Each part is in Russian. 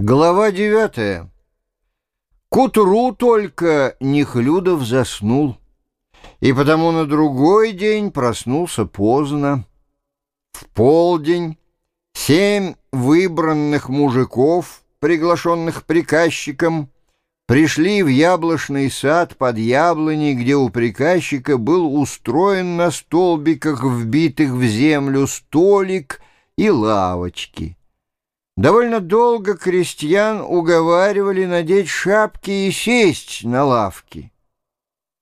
Глава девятая. К утру только Нехлюдов заснул, и потому на другой день проснулся поздно. В полдень семь выбранных мужиков, приглашенных приказчиком, пришли в яблочный сад под яблоней, где у приказчика был устроен на столбиках, вбитых в землю, столик и лавочки. Довольно долго крестьян уговаривали надеть шапки и сесть на лавки.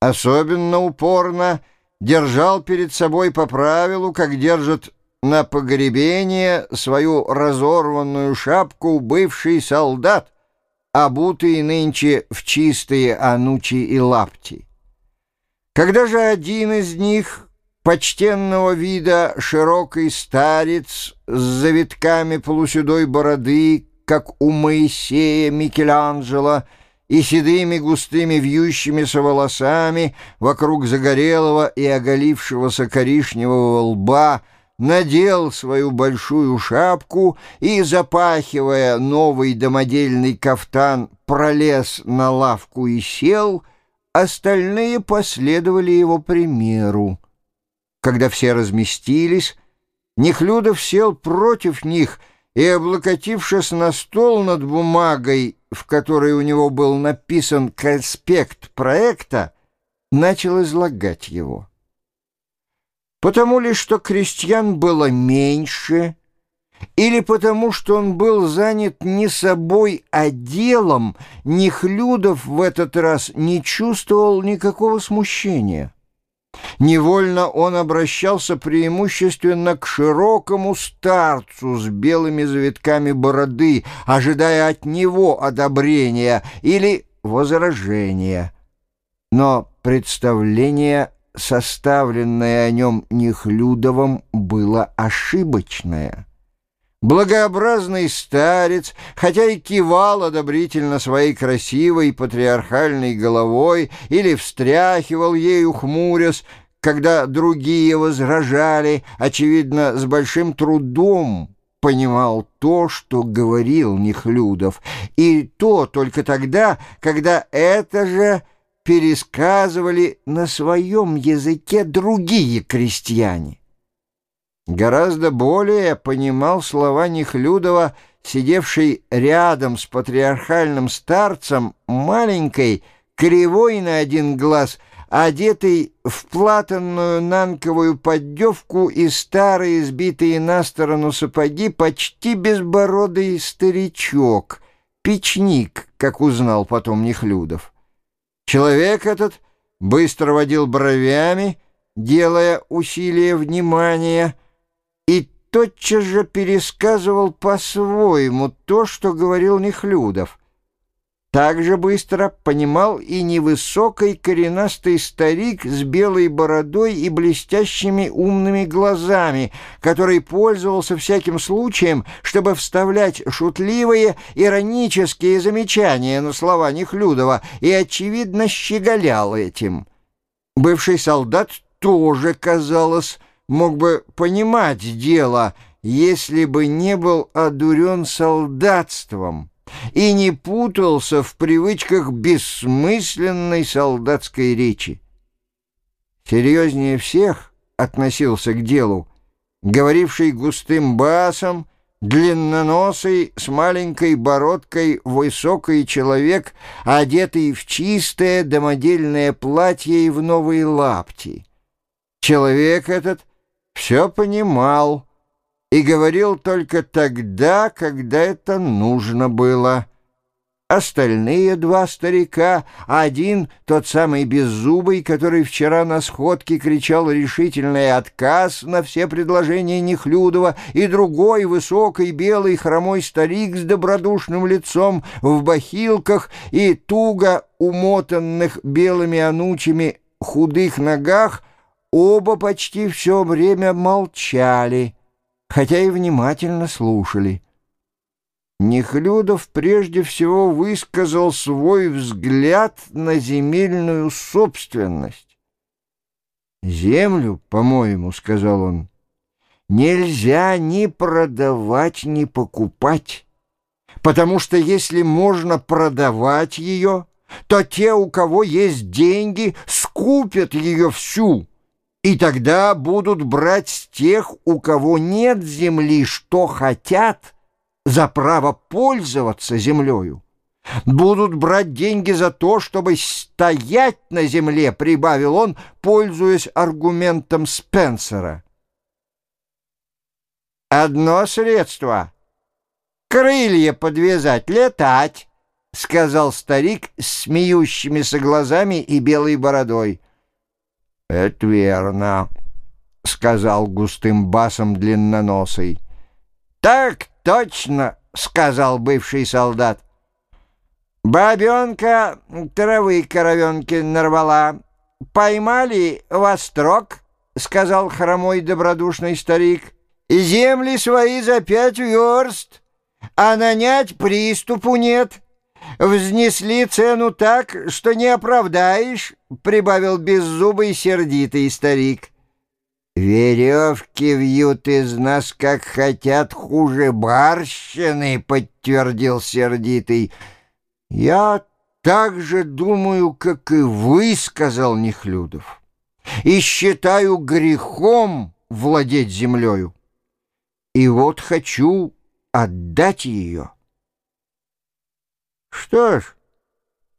Особенно упорно держал перед собой по правилу, как держит на погребение свою разорванную шапку бывший солдат, обутый нынче в чистые анучи и лапти. Когда же один из них почтенного вида широкий старец с завитками полуседой бороды, как у Моисея Микеланджело, и седыми густыми вьющимися волосами вокруг загорелого и оголившегося коричневого лба, надел свою большую шапку и, запахивая новый домодельный кафтан, пролез на лавку и сел, остальные последовали его примеру. Когда все разместились, Нехлюдов сел против них и, облокотившись на стол над бумагой, в которой у него был написан конспект проекта, начал излагать его. Потому ли, что крестьян было меньше, или потому, что он был занят не собой, а делом, Нехлюдов в этот раз не чувствовал никакого смущения. Невольно он обращался преимущественно к широкому старцу с белыми завитками бороды, ожидая от него одобрения или возражения. Но представление, составленное о нем Нехлюдовым, было ошибочное. Благообразный старец, хотя и кивал одобрительно своей красивой патриархальной головой или встряхивал ею хмурясь, когда другие возражали, очевидно, с большим трудом понимал то, что говорил Нехлюдов, и то только тогда, когда это же пересказывали на своем языке другие крестьяне. Гораздо более понимал слова Нехлюдова, сидевший рядом с патриархальным старцем, маленькой, кривой на один глаз, одетый в платанную нанковую поддевку и старые сбитые на сторону сапоги, почти безбородый старичок, печник, как узнал потом Нехлюдов. Человек этот быстро водил бровями, делая усилие внимания, тотчас же пересказывал по-своему то, что говорил Нехлюдов. Так же быстро понимал и невысокий коренастый старик с белой бородой и блестящими умными глазами, который пользовался всяким случаем, чтобы вставлять шутливые, иронические замечания на слова Нехлюдова и, очевидно, щеголял этим. Бывший солдат тоже, казалось, мог бы понимать дело, если бы не был одурен солдатством и не путался в привычках бессмысленной солдатской речи. Серьезнее всех относился к делу, говоривший густым басом, длинноносый, с маленькой бородкой, высокий человек, одетый в чистое домодельное платье и в новые лапти. Человек этот — все понимал и говорил только тогда, когда это нужно было. Остальные два старика, один, тот самый беззубый, который вчера на сходке кричал решительный отказ на все предложения Нехлюдова, и другой, высокий, белый, хромой старик с добродушным лицом в бахилках и туго умотанных белыми анучами худых ногах, Оба почти все время молчали, хотя и внимательно слушали. Нехлюдов прежде всего высказал свой взгляд на земельную собственность. «Землю, по-моему, — сказал он, — нельзя ни продавать, ни покупать» потому что если можно продавать ее, то те, у кого есть деньги, скупят ее всю, и тогда будут брать с тех, у кого нет земли, что хотят, за право пользоваться землею. Будут брать деньги за то, чтобы стоять на земле, прибавил он, пользуясь аргументом Спенсера. Одно средство — крылья подвязать, летать, — сказал старик с смеющимися глазами и белой бородой. — Это верно, — сказал густым басом длинноносый. — Так точно, — сказал бывший солдат. Бабенка травы коровенки нарвала. Поймали во строк, — сказал хромой добродушный старик. Земли свои за пять верст, а нанять приступу нет. Взнесли цену так, что не оправдаешь, — прибавил беззубый сердитый старик. «Веревки вьют из нас, как хотят, хуже барщины», — подтвердил сердитый. «Я так же думаю, как и вы», — сказал Нехлюдов, «и считаю грехом владеть землею. И вот хочу отдать ее». «Что ж,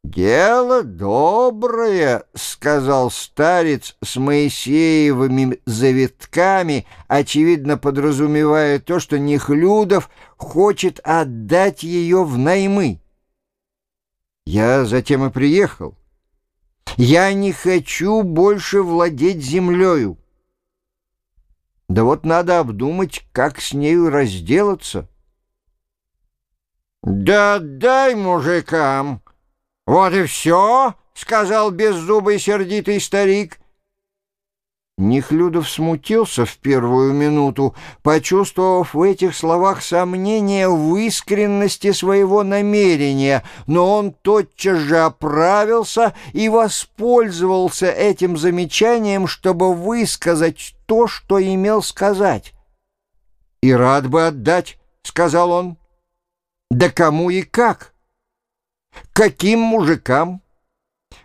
дело доброе», — сказал старец с Моисеевыми завитками, очевидно подразумевая то, что Нехлюдов хочет отдать ее в наймы. Я затем и приехал. Я не хочу больше владеть землею. Да вот надо обдумать, как с нею разделаться. «Да дай мужикам! Вот и все!» — сказал беззубый сердитый старик — Нехлюдов смутился в первую минуту, почувствовав в этих словах сомнение в искренности своего намерения, но он тотчас же оправился и воспользовался этим замечанием, чтобы высказать то, что имел сказать. «И рад бы отдать», — сказал он. «Да кому и как? Каким мужикам?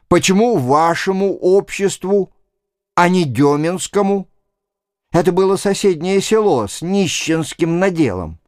Почему вашему обществу?» а не Деминскому. Это было соседнее село с нищенским наделом.